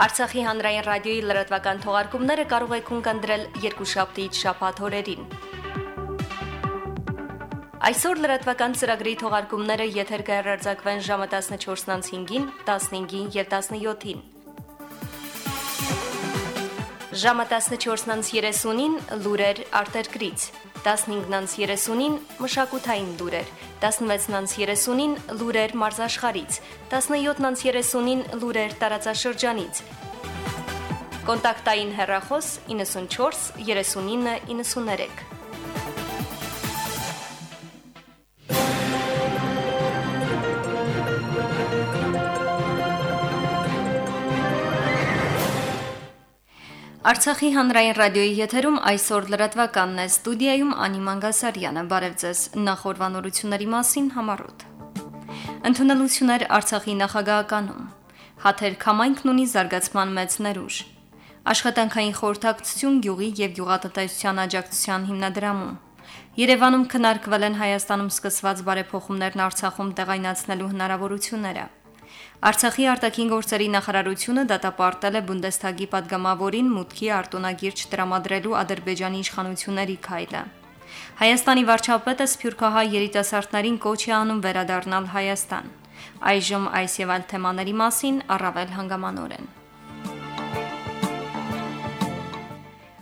Արցախի հանրային ռադիոյի լրատվական թողարկումները կարող եք ունկնդրել երկուշաբթիից շաբաթ օրերին։ Այսօր լրատվական ծրագրի թողարկումները եթեր կհեռարձակվեն ժամը 14:05-ին, 15-ին եւ 17-ին։ Ժամը 14:30-ին լուրեր արտերկրից, 15:30-ին մշակութային լուրեր, 16:30-ին լուրեր մարզաշխարից, 17:30-ին լուրեր տարածաշրջանից։ Կոնտակտային հեռախոս 94 39 93 Արցախի հանրային ռադիոյի եթերում այսօր լրատվականն է ստուդիայում Անի Մանգասարյանը։ Բարև ձեզ։ Նախորbanությունների մասին համարոտ։ Ընդունելություններ Արցախի նախագահականում։ Հաթեր Քամայնքն ունի զարգացման մեծ ներուժ։ Աշխատանքային խորհրդակցություն գյուղի եւ գյուղատնտեսության աջակցության հիմնադրամում։ Երևանում քննարկվել են Հայաստանում սկսված բարեփոխումներն Արցախում տեղայնացնելու հնարավորությունները։ Արցախի արտաքին գործերի նախարարությունը դատապարտել է Բունդեսթագի падգամավորին մուտքի արտոնագիրճ տրամադրելու Ադրբեջանի իշխանությունների քայլը։ Հայաստանի վարչապետը Սփյուռքահայ երիտասարդներին կոչ է անում վերադառնալ Հայաստան։ Այժմ այս եւ այլ թեմաների մասին առավել հանգամանորեն։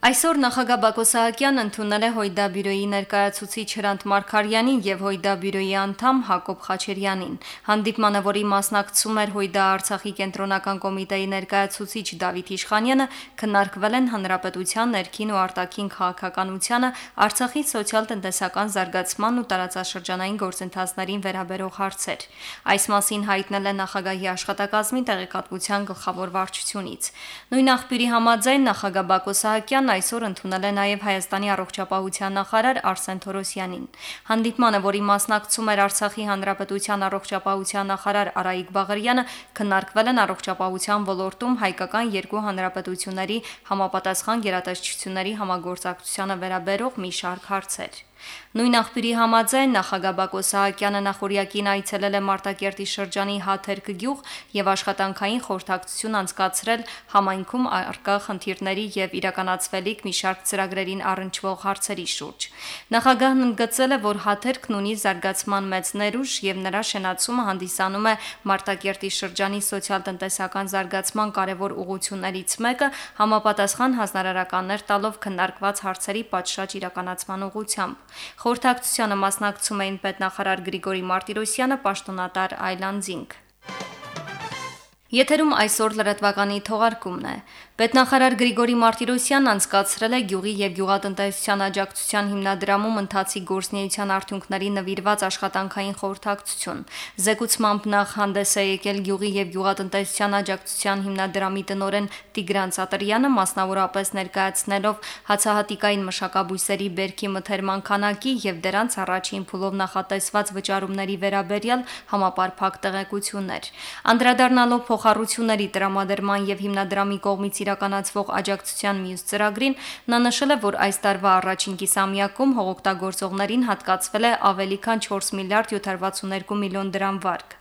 Այսօր նախագահ Բակո Սահակյանն ընդունել է Հույդա բյուրոյի ներկայացուցիչ Հրանտ Մարկարյանին եւ Հույդա բյուրոյի անդամ Հակոբ Խաչերյանին։ Հանդիպմանը, որի մասնակցում էր Հույդա Արցախի կենտրոնական կոմիտեի ներկայացուցիչ Դավիթ Իշխանյանը, քննարկվել են հանրապետության ներքին ու արտաքին քաղաքականությանը, Արցախի սոցիալ-տնտեսական զարգացման ու տարածաշրջանային գործընթացներին վերաբերող հարցեր։ Այս մասին հայտնել է նախագահի աշխատակազմի տեղեկատվության գլխավոր վարչությունից։ Նույն աղբյուրի համաձայն նախագահ Բակո Սահակյանն այսօր ընդունել է նաև Հայաստանի առողջապահության նախարար Արսեն Թորոսյանին։ Հանդիպմանը, որի մասնակցում էր Արցախի հանրապետության առողջապահության նախարար Արայիկ Բաղարյանը, քննարկվել են առողջապահության ոլորտում հայկական երկու հանրապետությունների համապատասխան գերատեսչությունների համագործակցությանը վերաբերող մի շարք հարցեր։ Նույն աղբյուրի համաձայն նախագահ Բակո Սահակյանը նախորյակին այցելել է Մարտակերտի շրջանի Հաթերք գյուղ եւ աշխատանքային խորհրդակցություն անցկացրել համայնքում արկա խնդիրների եւ իրականացվելիք մի շարք ծրագրերին առնչվող հարցերի շուրջ։ Նախագահն ընդգծել է, որ Հաթերքն ունի զարգացման մեծ ներուժ եւ նրա շենացումը հանդիսանում է Մարտակերտի շրջանի սոցիալ-տնտեսական զարգացման կարևոր ուղղություններից մեկը համապատասխան հանրարարականներ տալով քննարկված հարցերի պատշաճ իրականացման ուղղությամբ։ Խորհրդակցությանը մասնակցում էին պետնախարար Գրիգորի Մարտիրոսյանը, պաշտոնատար Այլանդզինգ։ Եթերում այսօր լրատվականի թողարկումն է։ Պետնախարար Գրիգորի Մարտիրոսյանն անցկացրել է Գյուղի եւ Գյուղատնտեսության աջակցության հիմնադրամում ընթացիկ գործնեայության արդյունքների նվիրված աշխատանքային խորհրդակցություն։ Զեկուցմամբ նախ հանդես է եկել Գյուղի եւ Գյուղատնտեսության աջակցության հիմնադրամի տնօրեն Տիգրան Սատրյանը, մասնավորապես ներկայացնելով հացահատիկային մշակաբույսերի բերքի մթերման քանակի եւ դրանց առաջին փուլով նախատեսված վճարումների վերաբերյալ համապարփակ տեղեկություններ։ Անդրադառնալով փոխառությունների տրամադրման եւ հիմնադրամի կողմից իրականացվող աջակցության մյուս ծրագրին, նա նշել է, որ այս տարվա առաջին կիսամյակում հողօգտագործողներին հատկացվել է ավելի քան 4 միլիարդ 762 միլիոն դրամ վարկ։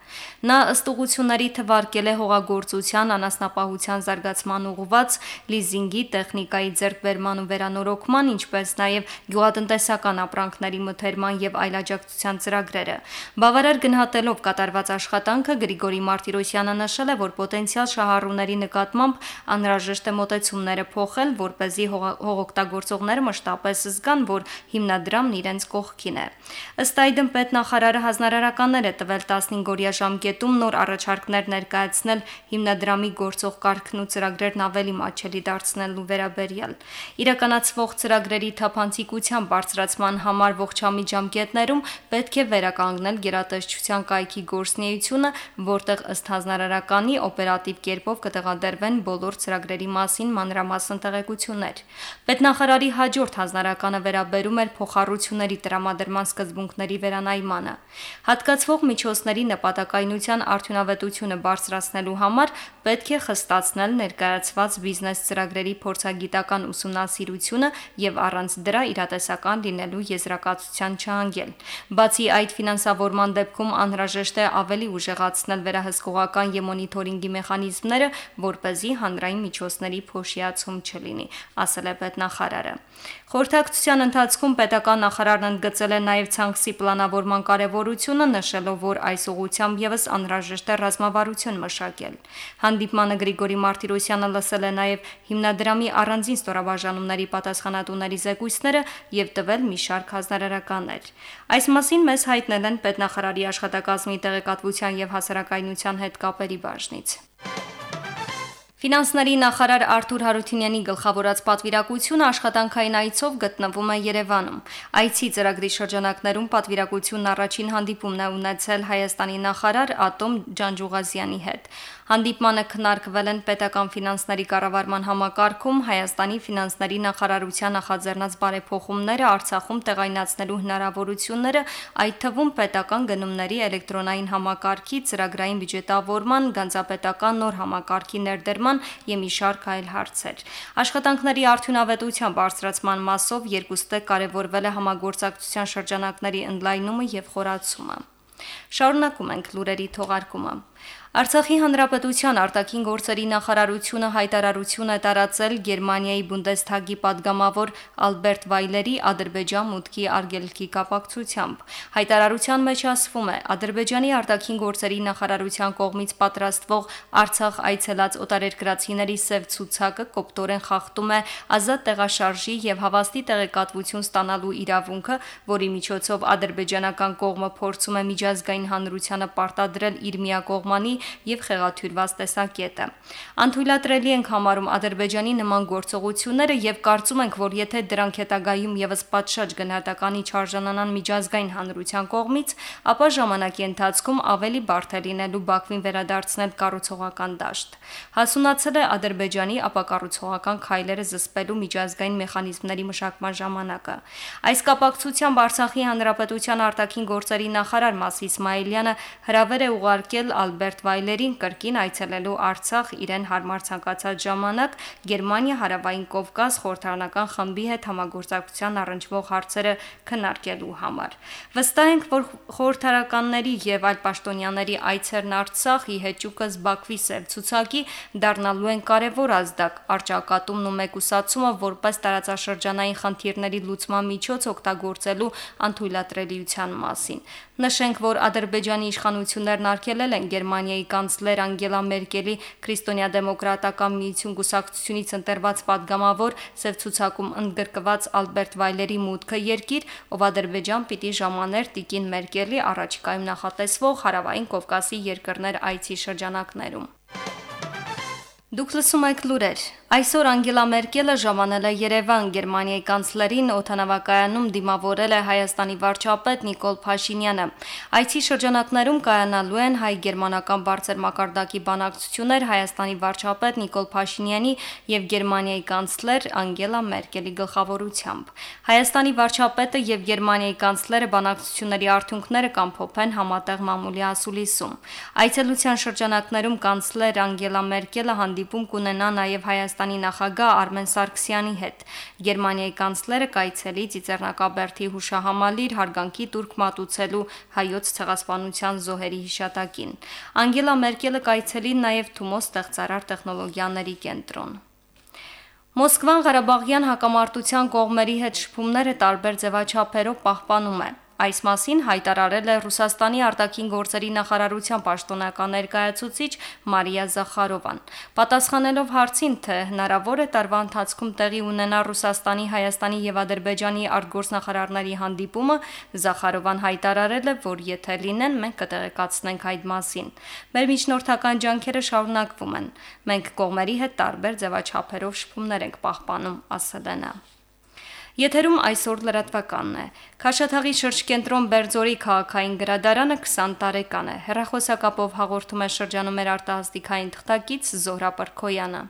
Նա ըստ ուղությունների թվարկել է հողագործության անասնապահության զարգացման ուղղված լիզինգի, տեխնիկայի ձեռքբերման ու վերանորոգման, ինչպես նաև գյուղատնտեսական ապրանքների մթերման եւ այլ աջակցության ծրագրերը։ Բավարար գնահատելով կատարված աշխատանքը Գրիգորի Մարտիրոսյանը նշել է, որ պոտենցիալ շահառուների նկատմամբ անհրաժեշտ է մոտեցումները փոխել, որ เป զի հողօգտագործողները մշտապես զգան, որ հիմնադրամն իրենց կողքին է։ Ըստ այդմ պետնախարարը հանրարարականներ է տվել 15 օրյա ժամկետում նոր առաջարկներ ներկայացնել հիմնադրամի գործող կարգն ու ծրագրերն ավելի մատչելի դարձնելու վերաբերյալ։ Իրականացվող ծրագրերի թափանցիկության բարձրացման համար ողջամիտ ժամկետներում պետք է վերականգնել գերատեսչության կայքի գործնեությունը, որտեղ ըստ հանրարարականի օպերատիվ կերպով կտեղադրվեն բոլոր ծրագրերի մասին մանրամասն տեղեկություններ։ Պետնախարարի հաջորդ հանձնարարականը վերաբերում էր փոխառությունների տրամադրման սկզբունքների վերանայմանը։ Հատկացվող միջոցների նպատակայնության արդյունավետությունը բարձրացնելու համար պետք է խստացնել ներկայացված բիզնես ծրագրերի փորձագիտական ուսումնասիրությունը եւ առանց դրա իրատեսական լինելու եզրակացության չհանգել։ Բացի այդ, ֆինանսավորման դեպքում անհրաժեշտ է ավելի ուժեղացնել վերահսկողական եւ մոնիթորինգի մեխանիզմները, որ 'պե զի հանրային միջոցների փոշիացում չլինի, ասել է պետնախարարը։ Խորհրդակցության ընթացքում պետական նախարարն ընդգծել է նաև ցանքսի պլանավորման կարևորությունը, նշելով, որ այս ուղությամբ եւս անհրաժեշտ է ռազմավարություն մշակել։ Հանդիպմանը Գրիգորի Մարտիրոսյանը լսել է նաև հիմնադրամի առանձին ստորաբաժանումների պատասխանատուների զեկույցները եւ տվել մի շարք հանրարարականներ։ Այս մասին մեզ հայտնել են պետնախարարի աշխատակազմի տեղեկատվության եւ հասարակայնության հետ կապերի բաժնից։ Ֆինանսների նախարար Արթուր Հարությունյանի գլխավորած պատվիրակությունը աշխատանքային այցով գտնվում է Երևանում։ Այցի ծրագրի շրջանակներում պատվիրակությունն առաջին հանդիպումն է ունեցել Հայաստանի նախարար Ատոմ Ջանջուղազյանի հետ։ Հանդիպմանը քննարկվել են պետական ֆինանսների կառավարման համակարգում Հայաստանի ֆինանսների նախարարության նախաձեռնած բարեփոխումները Արցախում տեղայնացնելու հնարավորությունները, այդ թվում պետական գնումների էլեկտրոնային համակարգի ծրագրային բյուջետավորման, գանձապետական նոր համակարգի ներդերման եւ մի շարք այլ հարցեր։ Աշխատանքների արդյունավետության բարձրացման մասով երկուստը կարևորվել է համագործակցության շրջանակների ընդլայնումը եւ խորացումը։ Շարունակում ենք լուրերի թողարկումը։ Արցախի հանրապետության արտաքին գործերի նախարարությունը հայտարարություն է տարածել Գերմանիայի Բունդեսթագի падգամավոր Ալբերտ Վայլերի Ադրբեջան մուտքի արգելքի կապակցությամբ։ Հայտարարության մեջ ասվում է. Ադրբեջանի արտաքին գործերի նախարարության կողմից պատրաստվող Արցախ այցելած օտարերկրացիների սև ցուցակը կոպտորեն խախտում է ազատ տեղաշարժի եւ հավաստի տեղեկատվություն ստանալու իրավունքը, որի միջոցով ադրբեջանական կողմը փորձում է միջազգային հանրությանը պարտադրել իր միակողմանի եւ խեղաթյուրված տեսակետը։ Անթույլատրելի ենք համարում Ադրբեջանի նման գործողությունները եւ կարծում ենք, որ եթե դրանք հետագայում եւս պատշաճ գնահատականի չարժանանան միջազգային հանրության կողմից, ապա ժամանակի ընթացքում ավելի բարդ է լինելու Բաքվին վերադարձնել կառուցողական դաշտ։ Հասունացել է Ադրբեջանի ապակառուցողական քայլերը զսպելու միջազգային մեխանիզմների մշակման ժամանակը։ Այս կապակցությամբ Արցախի հանրապետության արտաքին գործերի նախարար Մաս Իսմայելյանը հրավեր է ուղարկել Ալբերտ վայրերին կրկին այցելելու Արցախ իրեն հարմար ցանկացած ժամանակ Գերմանիա հարավային Կովկաս խորհրդարանական խմբի հետ համագործակցության առնչվող հարցերը քննարկելու համար։ Վստահ ենք, որ խորհրդարանականների եւ այլ պաշտոնյաների այցերն Արցախ ի հեճուկս Բաքվի սև ցուցակի դառնալու են կարևոր ազդակ արճակատումն ու մեկուսացումը որպես տարածաշրջանային խնդիրների լուծման միջոց օգտագործելու անթույլատրելիության մասին։ Նշենք, որ Ադրբեջանի իշխանություններն արգելել են Գերմանիայի կանցլեր Անգելա Մերկելի քրիստոնյա դեմոկրատական միություն գուսակցությունից ընտրված падգամավոր ծև ցուցակում ընդգրկված Ալբերտ Վայլերի մուտքը երկիր, ով Ադրբեջան պիտի ժամաներ Տիկին Մերկելի առաջիկայում նախատեսվող հարավային Կովկասի երկրներ այցի շրջանակներում։ Դուք լսում եք լուրեր։ Այսօր Անգելա Մերկելը ժամանել է Երևան Գերմանիայի կանցլերին օթանավակայանում դիմավորել է Հայաստանի վարչապետ Նիկոլ Փաշինյանը։ Այցի շրջանակներում կայանալու են հայ-գերմանական բարձր մակարդակի բանակցություններ Հայաստանի վարչապետ Նիկոլ Փաշինյանի եւ Գերմանիայի կանցլեր Անգելա Մերկելի գլխավորությամբ։ Հայաստանի վարչապետը եւ Գերմանիայի կանցլերը բանակցությունների արդյունքները կամփոփեն համատեղ մամուլի ասուլիսում։ Այցելության շրջանակներում կանցլեր Անգելա Մերկելը հանդիպում կունենա նաև Հայաստանի նախագահ Արմեն Սարգսյանի հետ։ Գերմանիայի կանցլերը կայցելի Ծիծեռնակաբերդի հուշահամալիր հարգանքի турք մատուցելու հայոց ցեղասպանության զոհերի հիշատակին։ Անգելա Մերկելը կայցելի նաև Թումո ստեղծարար տեխնոլոգիաների կենտրոն։ Մոսկվան Ղարաբաղյան հակամարտության կողմերի հետ շփումները տարբեր ձևաչափերով պահպանում է։ Այս մասին հայտարարել է Ռուսաստանի արտաքին գործերի նախարարության պաշտոնական ներկայացուցիչ Մարիա Զախարովան։ Պատասխանելով հարցին, թե հնարավոր է տարվա ընթացքում տեղի ունենա Ռուսաստանի, Հայաստանի եւ Ադրբեջանի արտգործնախարարների հանդիպումը, Զախարովան հայտարարել է, որ եթե լինեն, մենք կտեղեկացնենք այդ մասին։ Մեր միջնորդական ջանքերը շարունակվում են։ Մենք կողմերի հետ տարբեր ձևաչափերով շփումներ ենք պահպանում, ասել է նա։ Եթերում այսօր լրատվականն է։ Քաշաթաղի շրջկենտրոն Բերձորի քաղաքային գրադարանը 20 տարեկան է։ Հերախոսակապով հաղորդում է շրջանում մեր արտահասթիկային թղթակից Զոհրա Պրկոյանը։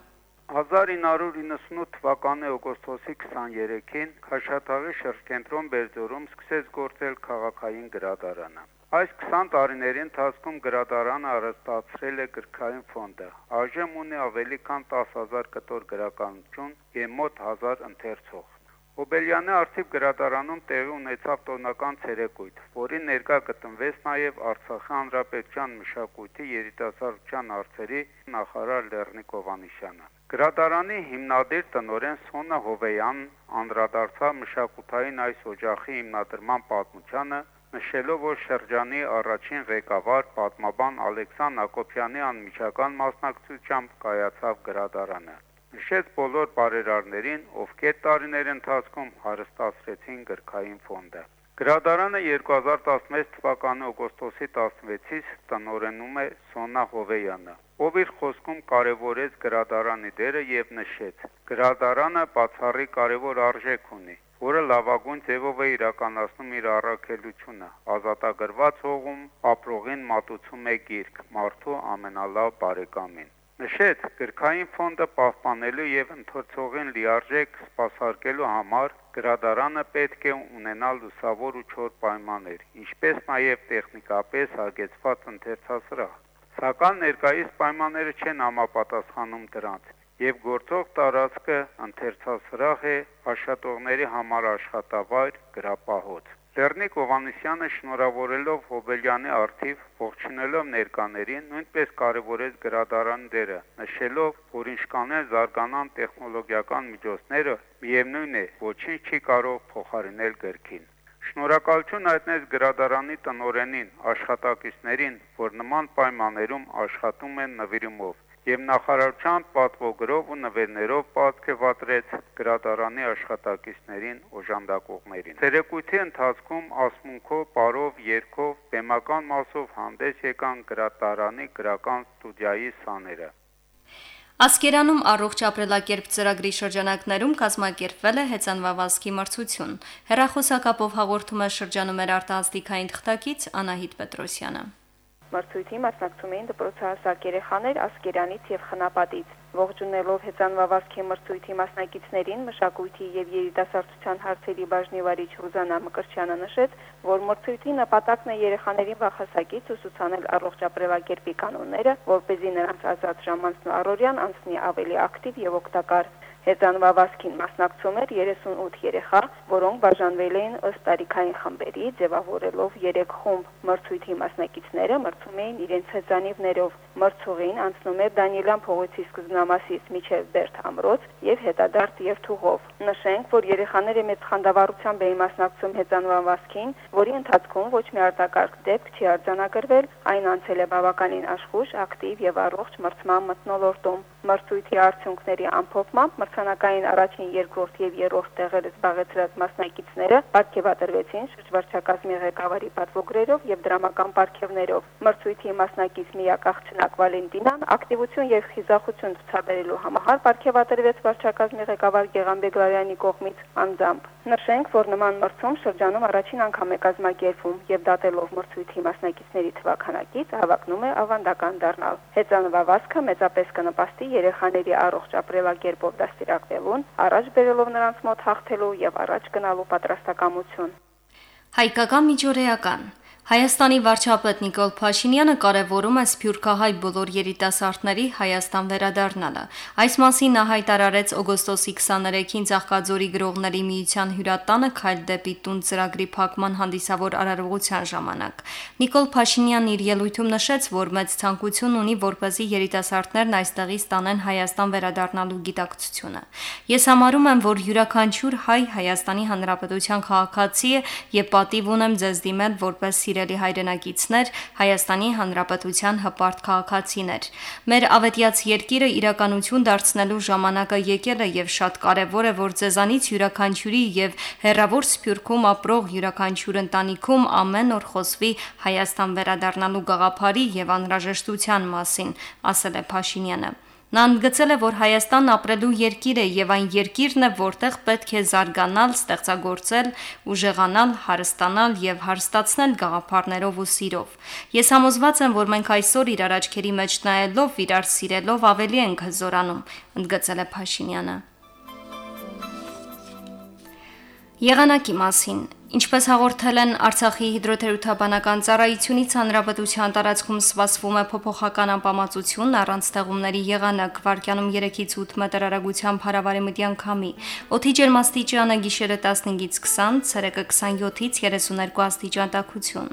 1998 թվականի օգոստոսի 23-ին Խաշաթաղի շրջենտրոն Բերձորում սկսեց գործել քաղաքային գրադարանը։ Այս 20 տարիների ընթացքում գրադարանը առստացրել է գրքային ֆոնդը։ Այժմ ունի ավելի քան 10000 կտոր գրականություն եւ մոտ 1000 ընթերցող։ Հոբելյանի արխիվ գրադարանում տեղի ունեցավ տոնական ցերեկույթ, որին ներկա գտնվեց նաև Արցախի հանրապետության մշակույթի երիտասարդության հարցերի նախարար Լեռնիկ Հովանիսյանը։ Գրադարանի հիմնադիր տնօրեն Սոնա Հովեյան անդրադարձավ մշակութային այս օջախի հիմնադրման պատմությանը, նշելով, որ շրջանի առաջին ղեկավար պատմաբան Ալեքսան Ակոբյանի անմիջական մասնակցությամբ կայացավ գրադարանը նշեց բոլոր բարերարներին, ովքեր տարիների ընթացքում հարստացրեցին գրքային ֆոնդը։ Գրադարանը 2016 թվականի օգոստոսի 16-ից տնօրենում է Սոնա Հովեյանը, ով իր խոսքում կարևորեց գրադարանի դերը եւ նշեց. Գրադարանը բացառի կարևոր արժեք ունի, որը լավագույն ձևով է իրականացնում իր առաքելությունը։ Ազատագրված հողում ապրողին մատուցում է գիրք՝ մարդու ամենալավ բարեկամին։ Նշեց, գրքային ֆոնդը պահպանելու եւ ընթերցողին լիարժեք սպասարկելու համար գրադարանը պետք է ունենալ լուսավոր ու չոր պայմաններ, ինչպես նաեւ տեխնիկապես հագեցված ընթերցասրահ։ Սակայն ներկայիս պայմանները չեն համապատասխանում դրանց եւ գործող տարածքը ընթերցասրահ է աշխատողների համար աշխատավայր գրապահոց Լեռնիկ Հովանեսյանը շնորհավորելով Հոբելյանի արթիվ ողջունելով ներկաներին նույնպես կարևորեց գրադարանի դերը, նշելով, որ ինչքանեն զարգանան տեխնոլոգիական միջոցները, միևնույն է, ոչինչ չի կարող փոխարինել գրքին։ Շնորհակալություն հայտնեց գրադարանի տնօրենին, աշխատակիցներին, որ նման պայմաններում աշխատում են նվիրումով եւ նախարարության պատվոգրով ու նվերներով պատկեվատրեց գրադարանի աշխատակիցներին օժանդակողներին։ Ցերեկույթի ընթացքում ասմունքով, պարով, երգով, բեմական մասով հանդես եկան գրադարանի գրական ստուդիայի սաները։ Ասկերանում առողջ ապրելակերպ ծրագրի շրջանակներում կազմակերպվել է հեծանվավազքի մրցություն։ Հերախոսակապով հաղորդում է շրջանում էր արտահասթիկային թղթակից Անահիտ Պետրոսյանը։ Մրցույթի մասնակցում էին դպրոցահասակ երեխաներ Ասկերանից եւ Խնապատից։ Ողջունելով հեծանվավազքի մրցույթի մասնակիցներին մշակույթի եւ երիտասարդության հարցերի բաժնի վարիչ Ռուզանա Մկրչյանը նշեց, որ մրցույթի նպատակն է երեխաներին վախասակից ուսուցանել առողջ ապրելակերպի կանոնները, որ เป զի նրանց ազատ ժամանցն ու առօրյան անցնի ավելի ակտիվ եւ օգտակար։ Հեծանվավազքին մասնակցում էր 38 երեխա, որոնք բաժանվել էին ըստ տարիքային խմբերի, ձևավորելով 3 խումբ։ Մրցույթի մասնակիցները մրցում էին իրենց հեծանիվներով։ Մրցողին անցնում էր Դանիելյան փողոցի սկզբնամասից միջև Բերտ ամրոց եւ հետադարձ երթուղով։ Նշենք, որ երեխաները մեծ խանդավառությամբ էին մասնակցում հեծանվավազքին, որի ընթացքում ոչ մի արտակարգ դեպք չի արձանագրվել, այն անցել է բավականին աշխուժ, ակտիվ եւ առողջ մրցման մթնոլորտում։ Մրցույթի արդյունքների ամփոփմամբ մրցանակային առաջին, երկրորդ եւ երրորդ տեղերը զբաղեցրած մասնակիցները ապարգևատրվեցին շրջվարչակազմի ղեկավարի պատվոգրերով եւ դրամական ապարգևներով։ Մրցույթի մասնակից Միակ Աղջնակ Վալենտինան ակտիվություն եւ խիզախություն ցուցաբերելու համար ապարգևատրվեց վարչակազմի ղեկավար Գեգամ Բեգլարյանի կողմից անձամբ։ Նշենք, որ նման մրցում շրջանում առաջին անգամ է կազմակերպվում եւ դատելով մրցույթի մասնակիցների թվականակից հավակնում է ավանդական դառնալ։ Հեծանվավազքը մեծապես կնպաստի երեխաների առողջ ապրելակերպով դաստիարակվելուն, առաջ բերելով նրանց մոտ հաղթելու եւ առաջ գնալու պատրաստակամություն։ Հայկական միջօրեական Հայաստանի վարչապետ Նիկոլ Փաշինյանը կարևորում է Սփյուռքահայ բոլոր երիտասարդների Հայաստան վերադառնալը։ Այս մասին նա հայտարարեց օգոստոսի 23-ին Ծաղկաձորի գրողների միության հյուրատանը Քայլ դեպի տուն ծրագրի փակման հանդիսավոր արարողության ժամանակ։ Նիկոլ Փաշինյանն իր ելույթում նշեց, որ մեծ ցանկություն ունի, որպեսզի երիտասարդներն այստեղից ստանեն Հայաստան վերադառնալու գիտակցությունը։ Ես համարում եմ, որ յուրաքանչյուր հայ Հայաստանի Հանրապետության քաղաքացի է եւ պատիվ ունեմ ձեզ դիմել որպես սիրելի հայրենակիցներ, Հայաստանի Հանրապետության հպարտ քաղաքացիներ։ Մեր ավետյաց երկիրը իրականություն դարձնելու ժամանակը եկել է եւ շատ կարեւոր է, որ ձեզանից յուրաքանչյուրի եւ հերրավոր սփյուռքում ապրող յուրաքանչյուր ընտանիքում ամեն օր խոսվի Հայաստան վերադառնալու գաղափարի եւ անհրաժեշտության մասին, ասել է Փաշինյանը։ Նա ընդգծել է, որ Հայաստանն ապրելու երկիր է եւ այն երկիրն է, որտեղ պետք է զարգանալ, ստեղծագործել, ուժեղանալ, հարստանալ եւ հարստացնել գաղափարներով ու սիրով։ Ես համոզված եմ, որ մենք այսօր իրար աչքերի մեջ նայելով, իրար սիրելով ավելի ենք հզորանում, ընդգծել է Փաշինյանը։ Եղանակի մասին Ինչպես հաղորդել են Արցախի հիդրոթերապևտաբանական ծառայությունից, հանրապետության տարածքում սպասվում է փոփոխական անբավարարություն առանց ստեղումների եղանակ, վարկյանում 3-ից 8 մետր արագությամբ հարավարեմտյան քամի։ Օդի ջերմաստիճանը գիշերը 15-ից 20, ցերեկը 27-ից 32 աստիճան տաքություն։